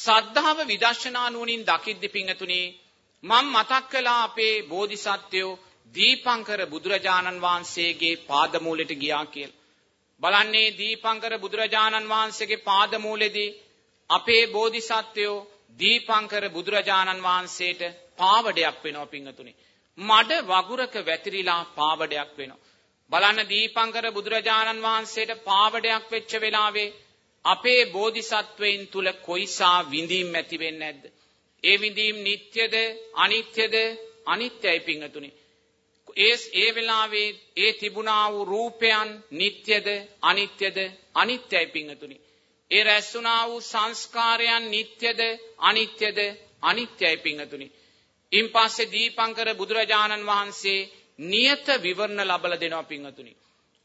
සද්ධාව විදර්ශනා නුවණින් දකිද්දි පිංගතුනි මම මතක් කළා අපේ බෝධිසත්වයෝ දීපංකර බුදුරජාණන් වහන්සේගේ පාදමූලෙට ගියා කියලා. බලන්නේ දීපංකර බුදුරජාණන් වහන්සේගේ පාදමූලෙදී අපේ බෝධිසත්වයෝ දීපංකර බුදුරජාණන් වහන්සේට පාවඩයක් වෙනවා පිංගතුනි. මඩ වගුරක වැතිරිලා පාවඩයක් වෙනවා. බලන්න දීපංකර බුදුරජාණන් වහන්සේට පාවඩයක් වෙච්ච වෙලාවේ අපේ බෝධිසත්වයින් තුල කොයිසා විඳීම් ඇති වෙන්නේ නැද්ද? ඒ විඳීම් නිට්ටයද අනිත්‍යද අනිත්‍යයි පිංගතුනි. ඒ ඒ වෙලාවේ ඒ තිබුණා වූ රූපයන් නිට්ටයද අනිත්‍යද අනිත්‍යයි පිංගතුනි. ඒ රැස්ුණා වූ සංස්කාරයන් නිට්ටයද අනිත්‍යද අනිත්‍යයි පිංගතුනි. ඉන් පස්සේ දීපංකර බුදුරජාණන් වහන්සේ නියත විවරණ ලබලා දෙනවා පිංගතුනි.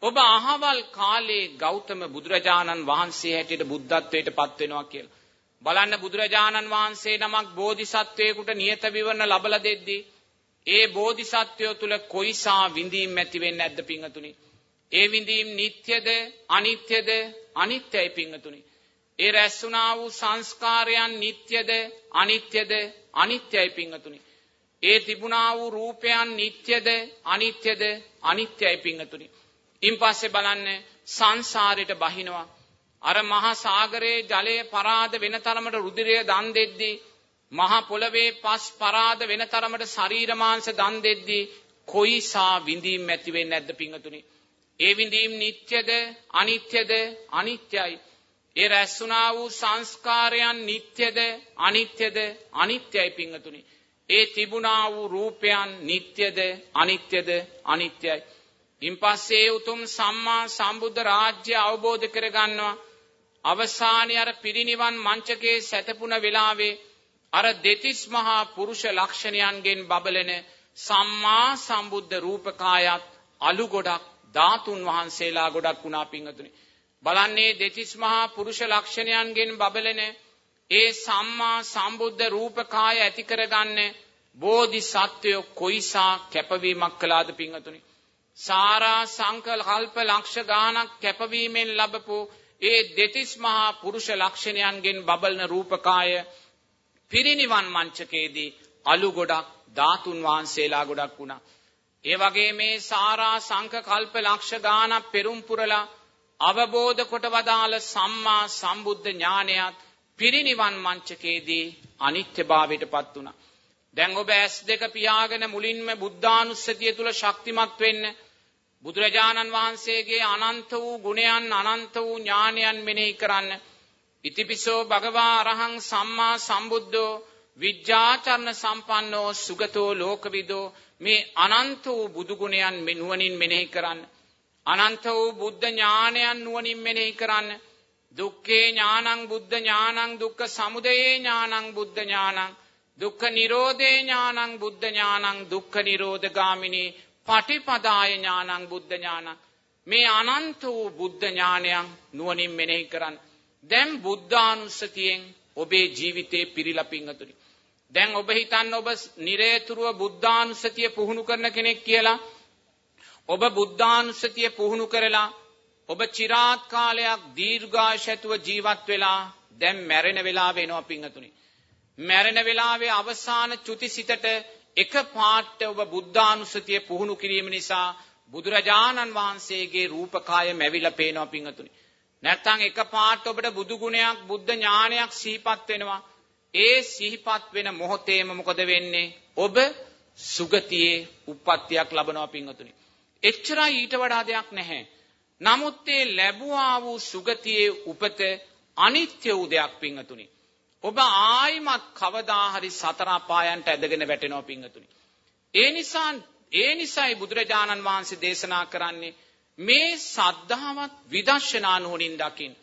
ඔබ අහවල් කාලේ ගෞතම බුදුරජාණන් වහන්සේ හැටියට බුද්ධත්වයට පත් වෙනවා කියලා. බලන්න බුදුරජාණන් වහන්සේ නමක් බෝධිසත්වයෙකුට නියත විවරණ ලබලා දෙද්දී ඒ බෝධිසත්වය තුල කොයිසා විඳීම් ඇති වෙන්නේ නැද්ද පිංගතුනි? ඒ විඳීම් නিত্যද අනිත්‍යද? අනිත්‍යයි පිංගතුනි. ඒ රැස් වුණා වූ සංස්කාරයන් නিত্যද අනිත්‍යද? අනිත්‍යයි පිංගතුනි. ඒ තිබුණා වූ රූපයන් නিত্যද අනිත්‍යද? අනිත්‍යයි පිංගතුනි. ඉන්පස්සේ බලන්න සංසාරයට බහිනවා. අර මහා සාගරයේ ජලය පරාද වෙන තරමට රුධිරය දන් දෙද්දී මහා පොළවේ පස් පරාද වෙන තරමට ශරීර මාංශ දන් දෙද්දී කොයිසා විඳීම් ඇති වෙන්නේ නැද්ද පිංගතුනි? ඒ විඳීම් නිට්ටයද අනිත්‍යද අනිත්‍යයි. ඒ රැස්ුණා වූ සංස්කාරයන් නිට්ටයද අනිත්‍යද අනිත්‍යයි පිංගතුනි. ඒ තිබුණා වූ රූපයන් නිට්ටයද අනිත්‍යද අනිත්‍යයි. ඉන්පස්සේ උතුම් සම්මා සම්බුද්ධ රාජ්‍ය අවබෝධ කරගන්නවා. අවසානයේ අර පිරිනිවන් මංචකේ සැතපුණ වෙලාවේ අර දෙතිස් මහා පුරුෂ ලක්ෂණයන්ගෙන් බබලෙන සම්මා සම්බුද්ධ රූපකායත් අලු ගොඩක් ධාතුන් වහන්සේලා ගොඩක් වුණා පිංගතුනි. බලන්නේ දෙතිස් මහා පුරුෂ ලක්ෂණයන්ගෙන් බබලෙන ඒ සම්මා සම්බුද්ධ රූපකාය ඇති කරගන්න බෝධිසත්වයෝ කොයිසා කැපවීමක් කළාද පිංගතුනි. සාරා සංකල්ප ලක්ෂ ගානක් කැපවීමෙන් ලැබපු ඒ දෙතිස් මහා පුරුෂ ලක්ෂණයන්ගෙන් බබලන රූපකාය පිරිනිවන් මංචකයේදී අලු ගොඩක් ධාතුන් වහන්සේලා ගොඩක් වුණා. ඒ වගේ මේ සාරා සංක කල්ප ලක්ෂ ගානක් පෙරම් පුරලා අවබෝධ කොට වදාළ සම්මා සම්බුද්ධ ඥානයත් පිරිනිවන් මංචකයේදී අනිත්‍යභාවයටපත් වුණා. දැන් ඔබ ඇස් දෙක පියාගෙන මුලින්ම බුද්ධානුස්සතිය තුල ශක්තිමත් වෙන්න බුදුරජාණන් වහන්සේගේ අනන්ත වූ ගුණයන් අනන්ත වූ ඥානයන් මෙනෙහි කරන්න ඉතිපිසෝ භගවා අරහං සම්මා සම්බුද්ධෝ විජ්ජාචරණ සම්පන්නෝ සුගතෝ ලෝකවිදෝ මේ අනන්ත වූ බුදු ගුණයන් නුවණින් මෙනෙහි කරන්න. අනන්ත වූ බුද්ධ ඥානයන් නුවණින් මෙනෙහි කරන්න. දුක්ඛේ ඥානං බුද්ධ ඥානං දුක්ඛ සමුදයේ ඥානං බුද්ධ ඥානං දුක්ඛ නිරෝධේ ඥානං බුද්ධ ඥානං දුක්ඛ නිරෝධ ගාමිනී පටිපදාය ඥානං බුද්ධ ඥානං මේ අනන්ත වූ බුද්ධ ඥානයන් නුවණින් මෙනෙහි කරන්න. දැන් බුද්ධානුස්සතියෙන් ඔබේ ජීවිතේ පිරීලා පිංගතුනි. දැන් ඔබ හිතන්න ඔබ නිරේතුරුව බුද්ධානුස්සතිය පුහුණු කරන කෙනෙක් කියලා. ඔබ බුද්ධානුස්සතිය පුහුණු කරලා ඔබ চিරාත් කාලයක් දීර්ඝාෂතුව ජීවත් වෙලා දැන් මැරෙන වෙලාව එනවා පිංගතුනි. මැරෙන වෙලාවේ අවසාන චුතිසිතට එක පාට ඔබ බුද්ධානුස්සතිය පුහුණු කිරීම නිසා බුදුරජාණන් වහන්සේගේ රූපකාය මැවිලා පේනවා පිංගතුනි. නැත්තම් එකපාරට ඔබට බුදු ගුණයක් බුද්ධ ඥානයක් සිහිපත් වෙනවා. ඒ සිහිපත් වෙන මොහොතේම මොකද වෙන්නේ? ඔබ සුගතියේ උප්පත්තියක් ලබනවා පින්වතුනි. එච්චරයි ඊට වඩා දෙයක් නැහැ. නමුත් ඒ ලැබුවා වූ සුගතියේ උපත අනිත්‍ය වූ දෙයක් පින්වතුනි. ඔබ ආයිමත් කවදා හරි සතර අපායන්ට ඇදගෙන වැටෙනවා පින්වතුනි. ඒ නිසා ඒ නිසයි බුදුරජාණන් වහන්සේ දේශනා කරන්නේ මේ සද්ධාවත් විදර්ශනා නුවණින් දකින්.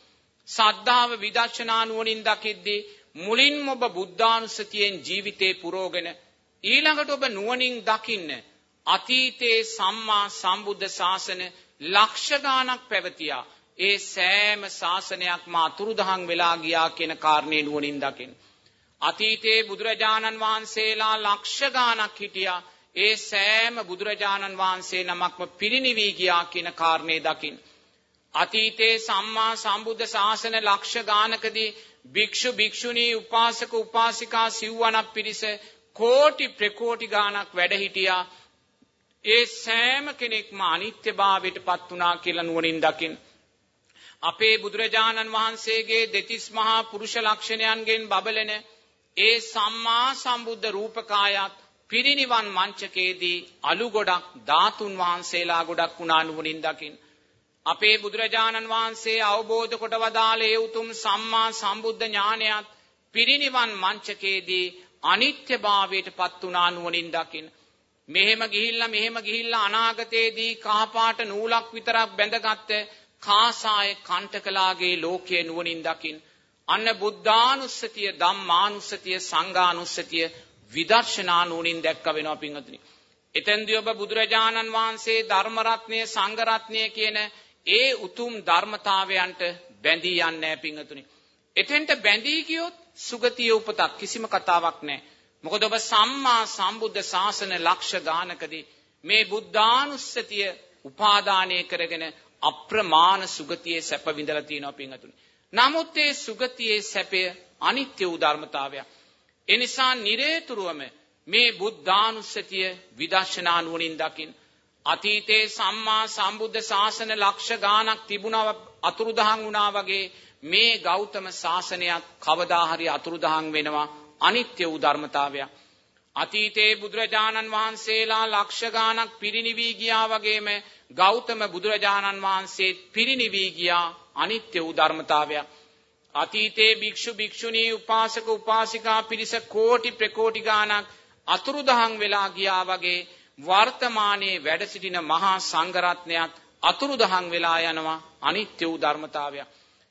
සද්ධාව විදර්ශනා නුවණින් දකිද්දී මුලින්ම ඔබ බුද්ධානුස්සතියෙන් ජීවිතේ පුරෝගෙන ඊළඟට ඔබ නුවණින් දකින්න අතීතේ සම්මා සම්බුද්ධ ශාසන ලක්ෂ ගාණක් පැවතියා. ඒ සෑම ශාසනයක්ම අතුරුදහන් වෙලා ගියා කියන කාරණේ නුවණින් දකින්න. අතීතේ බුදුරජාණන් වහන්සේලා ලක්ෂ ගාණක් හිටියා. ඒ සෑම බුදුරජාණන් වහන්සේ නමක්ම පිරිනිවී ගියා කියන කාරණේ දකින්න. අතීතේ සම්මා සම්බුද්ධ ශාසන ලක්ෂ ගානකදී භික්ෂු භික්ෂුණී උපාසක උපාසිකා සිව්වනක් පිරිස කෝටි ප්‍රකෝටි ගානක් වැඩ හිටියා. ඒ සෑම කෙනෙක්ම අනිත්‍යභාවයට පත් වුණා කියලා නුවණින් දකින්න. අපේ බුදුරජාණන් වහන්සේගේ දෙතිස් මහා පුරුෂ ලක්ෂණයන්ගෙන් බබලෙන ඒ සම්මා සම්බුද්ධ රූපකායත් පිරිනිවන් මංචකයේදී අලු ගොඩක් ධාතුන් වහන්සේලා ගොඩක් වුණා නුවණින් දකින්න. අපේ බුදුරජාණන් වහන්සේ අවබෝධ කොට වදාළේ උතුම් සම්මා සම්බුද්ධ ඥානයත් පිරිනිවන් මංචකයේදී අනිත්‍යභාවයට පත් වුණා නුවණින් දකින්න. මෙහෙම ගිහිල්ලා මෙහෙම ගිහිල්ලා අනාගතයේදී කහපාට නූලක් විතරක් බැඳගත්ත කාසාය කණ්ඨකලාගේ ලෝකයේ නුවණින් දකින්න. අන්න බුද්ධානුස්සතිය ධම්මානුස්සතිය සංඝානුස්සතිය විදර්ශනා නුවණින් දැක්ක වෙනවා පින්වතුනි. එතෙන්දී ඔබ බුදුරජාණන් වහන්සේ ධර්ම රත්නය සංඝ රත්නය කියන ඒ උතුම් ධර්මතාවයන්ට බැඳී යන්නේ නැහැ පින්වතුනි. එතෙන්ට බැඳී ගියොත් සුගතිය උපතක් කිසිම කතාවක් නැහැ. මොකද ඔබ සම්මා සම්බුද්ධ ශාසන ලක්ෂ ගානකදී මේ බුද්ධානුස්සතිය උපාදානය කරගෙන අප්‍රමාණ සුගතියේ සැප විඳලා තියෙනවා පින්වතුනි. නමුත් ඒ සුගතියේ සැපය අනිත්‍ය වූ ධර්මතාවයක්. ඒ නිසා නිරේතුරුවම මේ බුද්ධානුස්සතිය විදර්ශනා නුවණින් දකින් අතීතේ සම්මා සම්බුද්ධ ශාසන ලක්ෂ ගානක් තිබුණව අතුරුදහන් වුණා වගේ මේ ගෞතම ශාසනයත් කවදා හරි අතුරුදහන් වෙනවා අනිත්‍ය වූ ධර්මතාවයක්. අතීතේ බුදුරජාණන් වහන්සේලා ලක්ෂ ගානක් පිරිනිවී ගියා වගේම ගෞතම බුදුරජාණන් වහන්සේ පිරිනිවී ගියා අනිත්‍ය වූ ධර්මතාවයක්. අතීතේ භික්ෂු භික්ෂුණී උපාසක උපාසිකා පිරිස කෝටි ප්‍රකෝටි ගානක් අතුරුදහන් වෙලා ගියා වගේ වර්තමානයේ වැඩ සිටින මහා සංඝරත්නයත් අතුරුදහන් වෙලා යනවා අනිත්‍ය වූ ධර්මතාවයක්.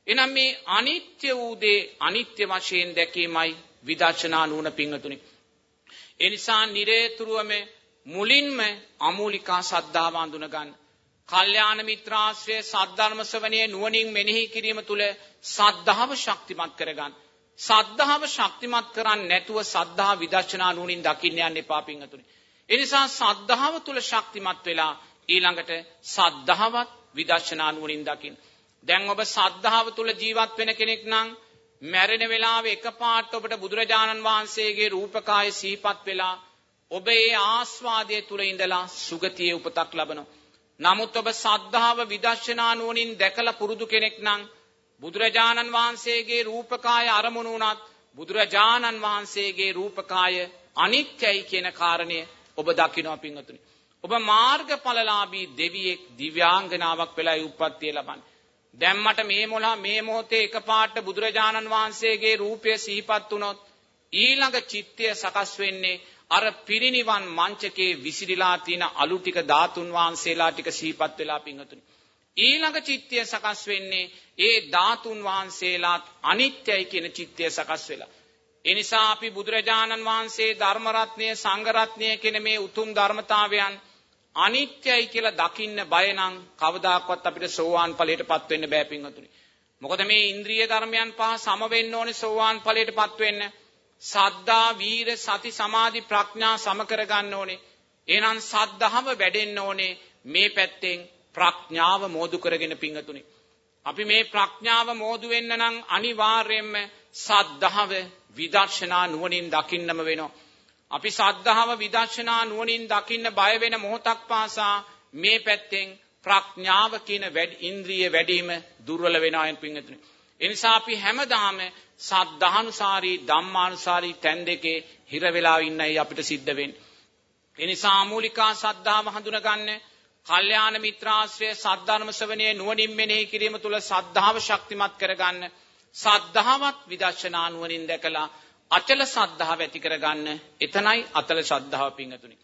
එනම් මේ අනිත්‍ය වූ දේ අනිත්‍ය වශයෙන් දැකීමයි විදර්ශනා නුවණ පිංගතුනි. ඒ නිසා නිරේතුරුවම මුලින්ම අමූලිකා සද්ධාව අඳුන ගන්න. කල්යාණ මිත්‍රාශ්‍රය සද්ධර්ම ශ්‍රවණයේ නුවණින් මෙනෙහි කිරීම තුළ සද්ධාව ශක්තිමත් කරගන්න. සද්ධාව ශක්තිමත් කරන්නේ නැතුව සද්ධා විදර්ශනා නුවණින් දකින්න යන්න එපා පිංගතුනි. ඒ නිසා සද්ධාව තුළ ශක්තිමත් වෙලා ඊළඟට සද්ධාවත් විදර්ශනා නුවණින් දකින්න. දැන් ඔබ සද්ධාව තුළ ජීවත් වෙන කෙනෙක් නම් මැරෙන වෙලාවේ එකපාරට ඔබට බුදුරජාණන් වහන්සේගේ රූපකාය සිහිපත් වෙලා ඔබ ඒ ආස්වාදයේ තුල ඉඳලා සුගතියේ උපතක් ලබනවා. නමුත් ඔබ සද්ධාව විදර්ශනා නුවණින් දැකලා පුරුදු කෙනෙක් නම් බුදුරජාණන් වහන්සේගේ රූපකාය අරමුණු වුණත් බුදුරජාණන් වහන්සේගේ රූපකාය අනිත්‍යයි කියන කාරණය ඔබ දකිනවා පින්වතුනි. ඔබ මාර්ගඵලලාභී දෙවියෙක් දිව්‍යාංගනාවක් වෙලා උප්පත්තිය ලබන්නේ. දැන් මට මේ මොලා මේ මොහොතේ එකපාරට බුදුරජාණන් වහන්සේගේ රූපය සිහිපත් වුණොත් ඊළඟ චිත්තය සකස් වෙන්නේ අර පිරිනිවන් මංචකේ විසිරිලා තියෙන අලු ටික ධාතුන් වහන්සේලා ටික සිහිපත් වෙලා පිංගතුනි. ඊළඟ චිත්තය සකස් වෙන්නේ ඒ ධාතුන් වහන්සේලාත් අනිත්‍යයි කියන චිත්තය සකස් වෙලා. ඒ නිසා අපි බුදුරජාණන් වහන්සේ ධර්ම රත්නය සංඝ රත්නය කියන මේ උතුම් ධර්මතාවයන් අනිත්‍යයි කියලා දකින්න බය නම් කවදාකවත් අපිට සෝවාන් ඵලයටපත් වෙන්න බෑ පින්වතුනි. මොකද මේ ඉන්ද්‍රිය ධර්මයන් පහ සම වෙන්න ඕනේ සෝවාන් ඵලයටපත් වෙන්න. සද්දා, වීර, සති, සමාධි, ප්‍රඥා සම කරගන්න ඕනේ. එහෙනම් සද්ධාව වැඩෙන්න ඕනේ මේ පැත්තෙන් ප්‍රඥාව මෝදු කරගෙන පින්වතුනි. අපි මේ ප්‍රඥාව මෝදු වෙන්න නම් අනිවාර්යයෙන්ම සද්ධාව විදර්ශනා නුවණින් දකින්නම වෙනවා. අපි සද්ධාව විදර්ශනා නුවණින් දකින්න බය වෙන මොහොතක් පාසා මේ පැත්තෙන් ප්‍රඥාව කියන වැඩි ඉන්ද්‍රිය වැඩිම දුර්වල වෙනවා යන පිංගතුනි. ඒ නිසා අපි හැමදාම සද්ධානුසාරී ධම්මානුසාරී තැන් දෙකේ හිර වෙලා ඉන්නයි අපිට සිද්ධ වෙන්නේ. ඒ නිසා මූලිකා සද්ධාව හඳුනගන්න, කල්යාණ මිත්‍රාශ්‍රය සද්ධර්ම ශ්‍රවණයේ නුවණින් මෙනෙහි කිරීම තුළ සද්ධාව ශක්තිමත් කරගන්න, සද්ධාවත් විදර්ශනා නුවණින් දැකලා අචල ශ්‍රද්ධාව ඇති කරගන්න එතනයි අතල ශ්‍රද්ධාව පිංගතුනි